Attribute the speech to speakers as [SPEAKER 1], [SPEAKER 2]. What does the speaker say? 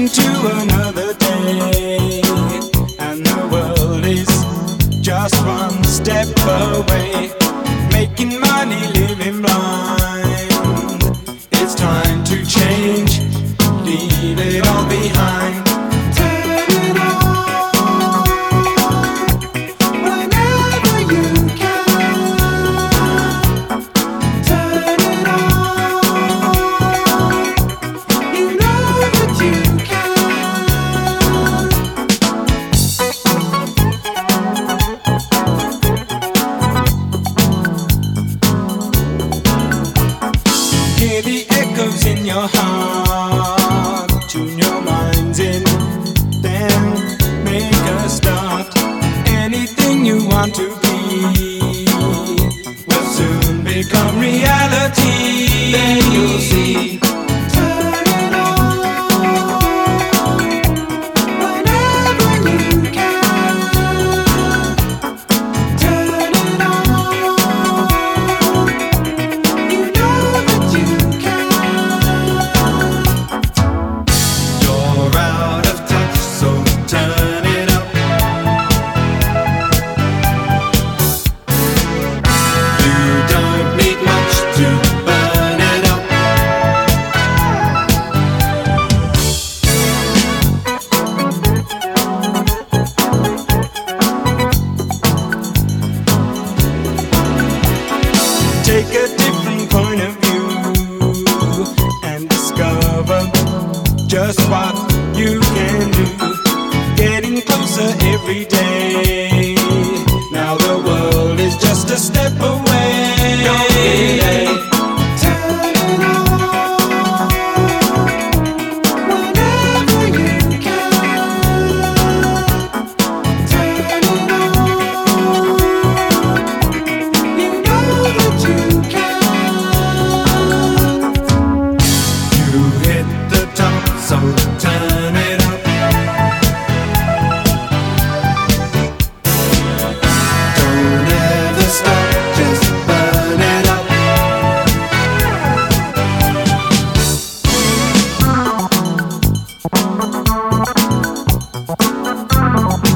[SPEAKER 1] into another day, and the world is just one step away. Making money, living blind. It's time to change, leave it all behind. your heart, tune your minds in, then make a start. Anything you want to. Oh. Oh,